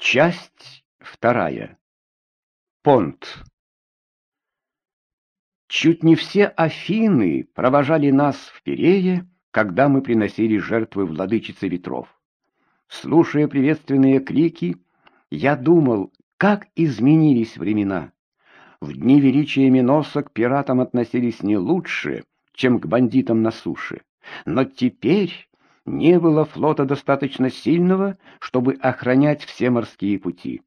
Часть вторая. Понт. Чуть не все Афины провожали нас в Перее, когда мы приносили жертвы владычице ветров. Слушая приветственные крики, я думал, как изменились времена. В дни величия Миноса к пиратам относились не лучше, чем к бандитам на суше. Но теперь не было флота достаточно сильного, чтобы охранять все морские пути.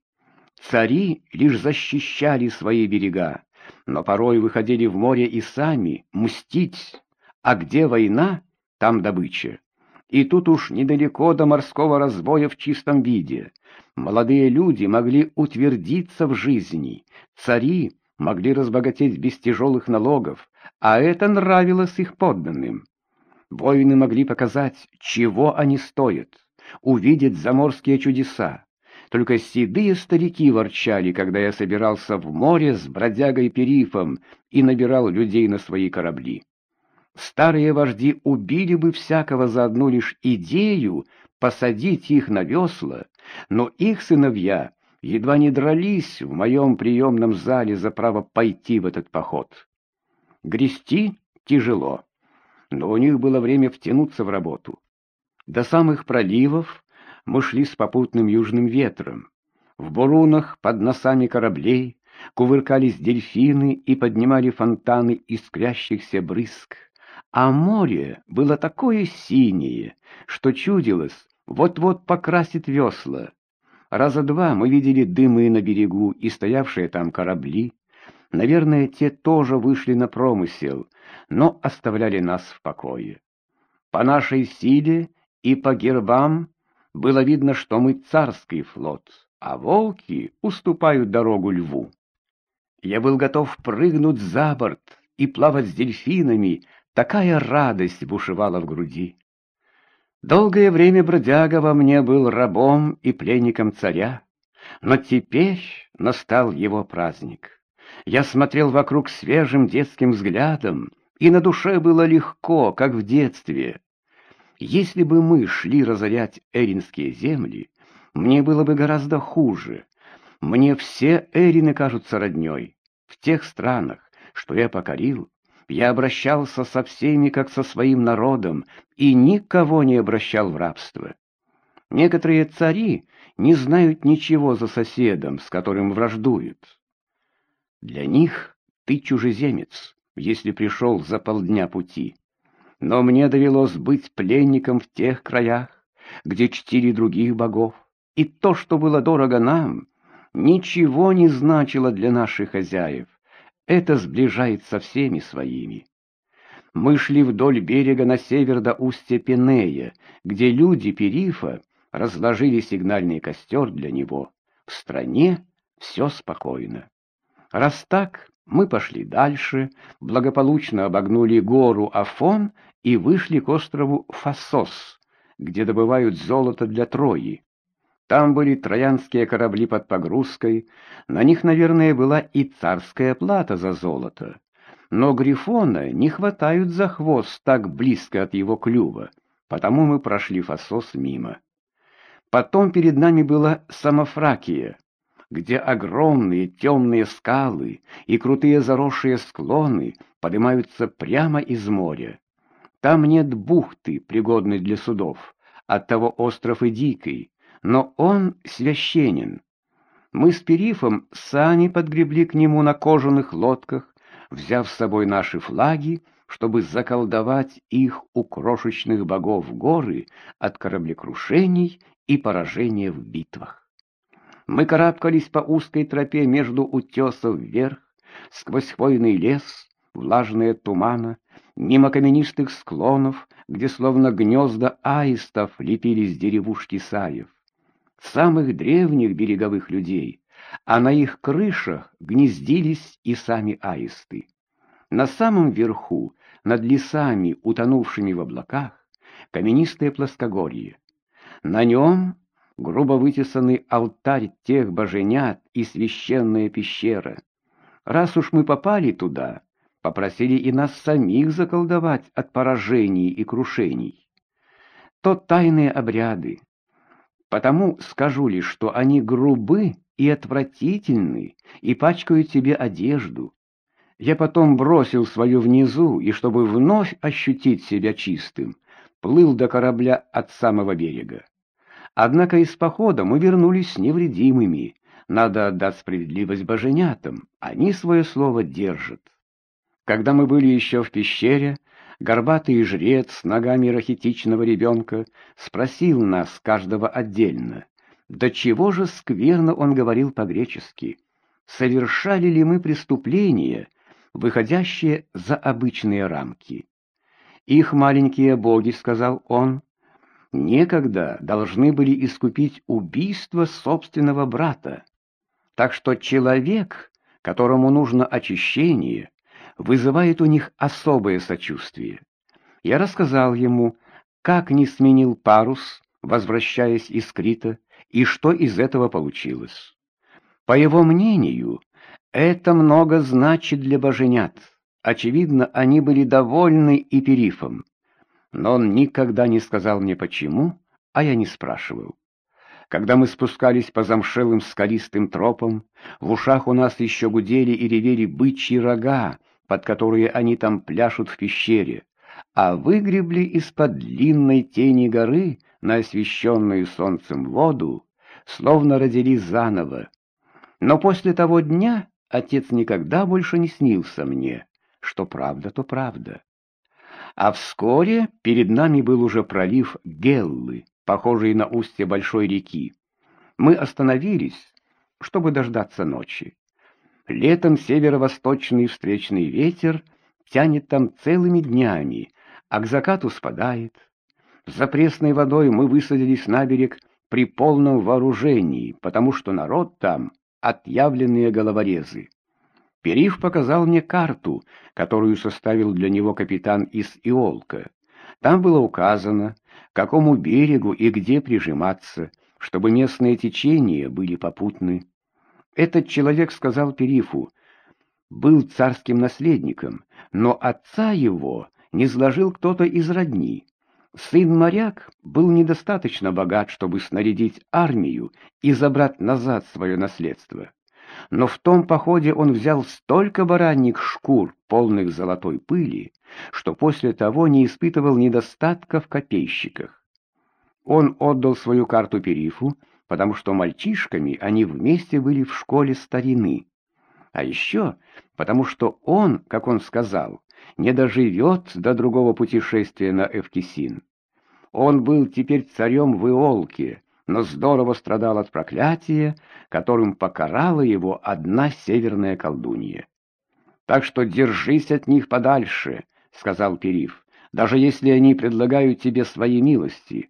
Цари лишь защищали свои берега, но порой выходили в море и сами мстить. А где война, там добыча. И тут уж недалеко до морского разбоя в чистом виде. Молодые люди могли утвердиться в жизни, цари могли разбогатеть без тяжелых налогов, а это нравилось их подданным. Воины могли показать, чего они стоят, увидеть заморские чудеса. Только седые старики ворчали, когда я собирался в море с бродягой Перифом и набирал людей на свои корабли. Старые вожди убили бы всякого за одну лишь идею посадить их на весла, но их сыновья едва не дрались в моем приемном зале за право пойти в этот поход. Грести тяжело но у них было время втянуться в работу. До самых проливов мы шли с попутным южным ветром. В бурунах под носами кораблей кувыркались дельфины и поднимали фонтаны искрящихся брызг. А море было такое синее, что чудилось, вот-вот покрасит весла. Раза два мы видели дымы на берегу и стоявшие там корабли. Наверное, те тоже вышли на промысел, но оставляли нас в покое. По нашей силе и по гербам было видно, что мы царский флот, а волки уступают дорогу льву. Я был готов прыгнуть за борт и плавать с дельфинами, такая радость бушевала в груди. Долгое время бродяга во мне был рабом и пленником царя, но теперь настал его праздник. Я смотрел вокруг свежим детским взглядом, и на душе было легко, как в детстве. Если бы мы шли разорять эринские земли, мне было бы гораздо хуже. Мне все эрины кажутся роднёй. В тех странах, что я покорил, я обращался со всеми, как со своим народом, и никого не обращал в рабство. Некоторые цари не знают ничего за соседом, с которым враждуют. Для них ты чужеземец, если пришел за полдня пути. Но мне довелось быть пленником в тех краях, где чтили других богов, и то, что было дорого нам, ничего не значило для наших хозяев. Это сближает со всеми своими. Мы шли вдоль берега на север до устья Пенея, где люди Перифа разложили сигнальный костер для него. В стране все спокойно. Раз так, мы пошли дальше, благополучно обогнули гору Афон и вышли к острову Фасос, где добывают золото для Трои. Там были троянские корабли под погрузкой, на них, наверное, была и царская плата за золото. Но Грифона не хватают за хвост так близко от его клюва, потому мы прошли Фасос мимо. Потом перед нами была Самофракия, где огромные темные скалы и крутые заросшие склоны поднимаются прямо из моря. Там нет бухты, пригодной для судов, оттого остров и дикий, но он священен. Мы с Перифом сани подгребли к нему на кожаных лодках, взяв с собой наши флаги, чтобы заколдовать их у крошечных богов горы от кораблекрушений и поражения в битвах. Мы карабкались по узкой тропе между утесов вверх, сквозь хвойный лес, влажные тумана, мимо каменистых склонов, где словно гнезда аистов лепились деревушки саев. Самых древних береговых людей, а на их крышах гнездились и сами аисты. На самом верху, над лесами, утонувшими в облаках, каменистое плоскогорье. На нем грубо вытесанный алтарь тех боженят и священная пещера. Раз уж мы попали туда, попросили и нас самих заколдовать от поражений и крушений. То тайные обряды, Потому скажу лишь, что они грубы и отвратительны, и пачкают тебе одежду. Я потом бросил свою внизу, и чтобы вновь ощутить себя чистым, плыл до корабля от самого берега. Однако из похода мы вернулись невредимыми. Надо отдать справедливость боженятам, они свое слово держат. Когда мы были еще в пещере, горбатый жрец с ногами рахитичного ребенка спросил нас, каждого отдельно, до чего же скверно он говорил по-гречески, совершали ли мы преступления, выходящие за обычные рамки. Их маленькие боги, сказал он, некогда должны были искупить убийство собственного брата. Так что человек, которому нужно очищение, вызывает у них особое сочувствие. Я рассказал ему, как не сменил парус, возвращаясь из Крита, и что из этого получилось. По его мнению, это много значит для боженят. Очевидно, они были довольны и перифом. Но он никогда не сказал мне почему, а я не спрашивал. Когда мы спускались по замшелым скалистым тропам, в ушах у нас еще гудели и ревели бычьи рога, под которые они там пляшут в пещере, а выгребли из-под длинной тени горы на освещенную солнцем воду, словно родились заново. Но после того дня отец никогда больше не снился мне, что правда, то правда. А вскоре перед нами был уже пролив Геллы, похожий на устье большой реки. Мы остановились, чтобы дождаться ночи. Летом северо-восточный встречный ветер тянет там целыми днями, а к закату спадает. За пресной водой мы высадились на берег при полном вооружении, потому что народ там — отъявленные головорезы. Периф показал мне карту, которую составил для него капитан из Иолка. Там было указано, к какому берегу и где прижиматься, чтобы местные течения были попутны. Этот человек сказал Перифу, был царским наследником, но отца его не сложил кто-то из родни. Сын-моряк был недостаточно богат, чтобы снарядить армию и забрать назад свое наследство. Но в том походе он взял столько бараньих шкур, полных золотой пыли, что после того не испытывал недостатка в копейщиках. Он отдал свою карту Перифу, потому что мальчишками они вместе были в школе старины. А еще потому что он, как он сказал, не доживет до другого путешествия на Эвкисин. Он был теперь царем в Иолке, но здорово страдал от проклятия, которым покарала его одна северная колдунья. «Так что держись от них подальше», — сказал Периф, «даже если они предлагают тебе свои милости».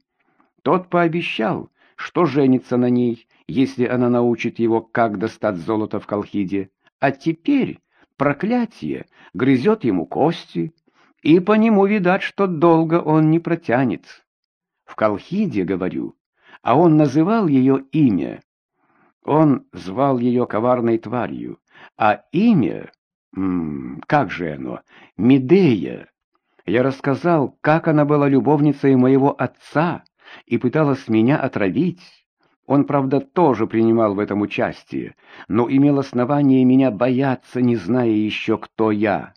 Тот пообещал, что женится на ней, если она научит его, как достать золото в Колхиде. А теперь проклятие грызет ему кости, и по нему видать, что долго он не протянет. В Колхиде, говорю, а он называл ее имя. Он звал ее коварной тварью, а имя, м -м, как же оно, Медея. Я рассказал, как она была любовницей моего отца, и пыталась меня отравить. Он, правда, тоже принимал в этом участие, но имел основание меня бояться, не зная еще, кто я.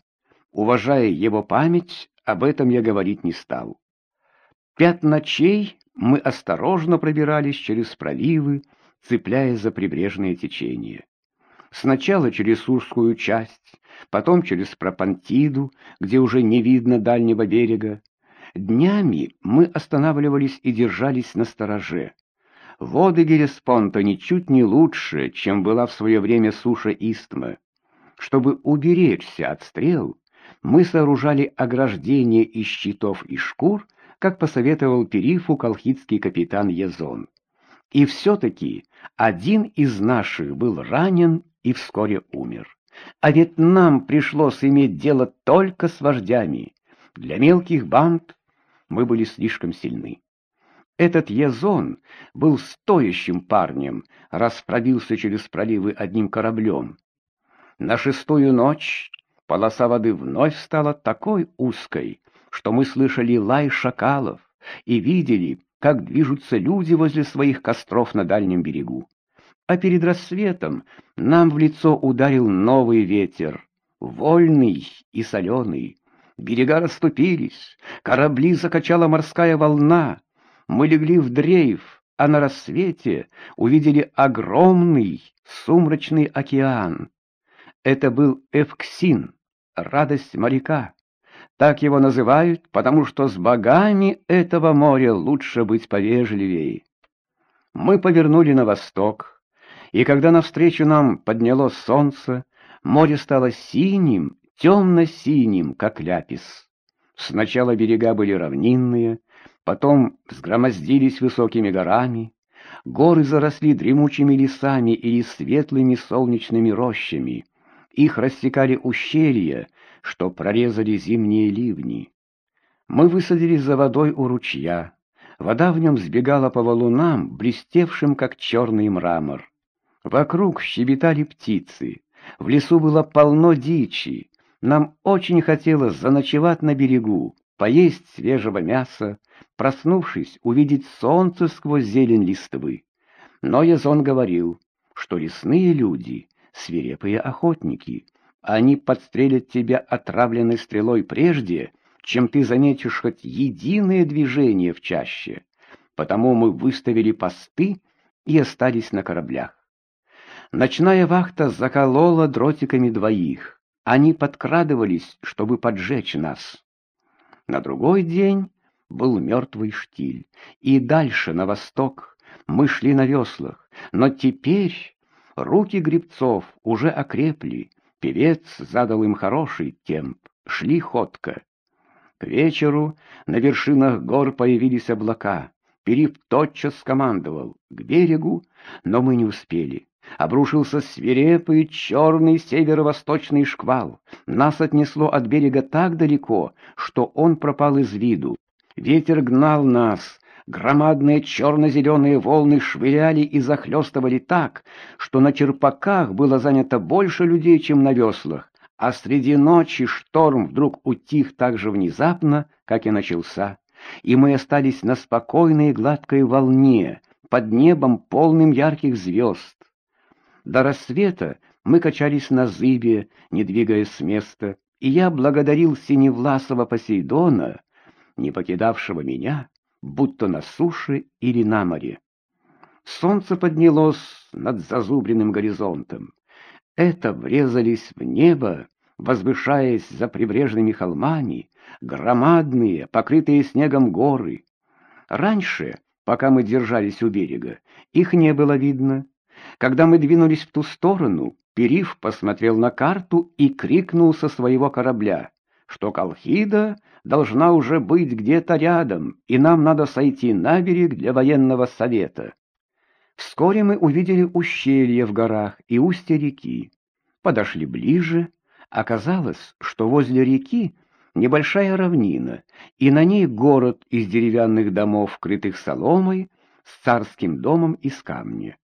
Уважая его память, об этом я говорить не стал. Пять ночей мы осторожно пробирались через проливы, цепляясь за прибрежные течения. Сначала через Сурскую часть, потом через Пропантиду, где уже не видно дальнего берега, Днями мы останавливались и держались на стороже. Воды Гелеспонта ничуть не лучше, чем была в свое время суша Истма. Чтобы уберечься от стрел, мы сооружали ограждение из щитов и шкур, как посоветовал Перифу колхидский капитан Езон. И все-таки один из наших был ранен и вскоре умер. А ведь нам пришлось иметь дело только с вождями. Для мелких банд мы были слишком сильны. Этот Езон был стоящим парнем, раз пробился через проливы одним кораблем. На шестую ночь полоса воды вновь стала такой узкой, что мы слышали лай шакалов и видели, как движутся люди возле своих костров на дальнем берегу. А перед рассветом нам в лицо ударил новый ветер, вольный и соленый. Берега расступились, корабли закачала морская волна. Мы легли в дрейф, а на рассвете увидели огромный сумрачный океан. Это был Эвксин, радость моряка. Так его называют, потому что с богами этого моря лучше быть повежливее. Мы повернули на восток, и когда навстречу нам поднялось солнце, море стало синим, темно-синим, как ляпис. Сначала берега были равнинные, потом взгромоздились высокими горами, горы заросли дремучими лесами или светлыми солнечными рощами, их рассекали ущелья, что прорезали зимние ливни. Мы высадились за водой у ручья. Вода в нем сбегала по валунам, блестевшим, как черный мрамор. Вокруг щебетали птицы. В лесу было полно дичи. Нам очень хотелось заночевать на берегу, поесть свежего мяса, проснувшись, увидеть солнце сквозь зелень листвы. Но Язон говорил, что лесные люди — свирепые охотники, они подстрелят тебя отравленной стрелой прежде, чем ты заметишь хоть единое движение в чаще. Потому мы выставили посты и остались на кораблях. Ночная вахта заколола дротиками двоих. Они подкрадывались, чтобы поджечь нас. На другой день был мертвый штиль, и дальше, на восток, мы шли на веслах, но теперь руки гребцов уже окрепли, Певец задал им хороший темп, шли ходко. К вечеру на вершинах гор появились облака. Перив тотчас скомандовал к берегу, но мы не успели. Обрушился свирепый черный северо-восточный шквал. Нас отнесло от берега так далеко, что он пропал из виду. Ветер гнал нас, Громадные черно-зеленые волны швыряли и захлестывали так, что на черпаках было занято больше людей, чем на веслах, а среди ночи шторм вдруг утих так же внезапно, как и начался, и мы остались на спокойной гладкой волне, под небом полным ярких звезд. До рассвета мы качались на зыбе, не двигаясь с места, и я благодарил Синевласова Посейдона, не покидавшего меня, будто на суше или на море. Солнце поднялось над зазубренным горизонтом. Это врезались в небо, возвышаясь за прибрежными холмами, громадные, покрытые снегом горы. Раньше, пока мы держались у берега, их не было видно. Когда мы двинулись в ту сторону, Перив посмотрел на карту и крикнул со своего корабля что Колхида должна уже быть где-то рядом, и нам надо сойти на берег для военного совета. Вскоре мы увидели ущелье в горах и устье реки. Подошли ближе. Оказалось, что возле реки небольшая равнина, и на ней город из деревянных домов, крытых соломой, с царским домом из камня.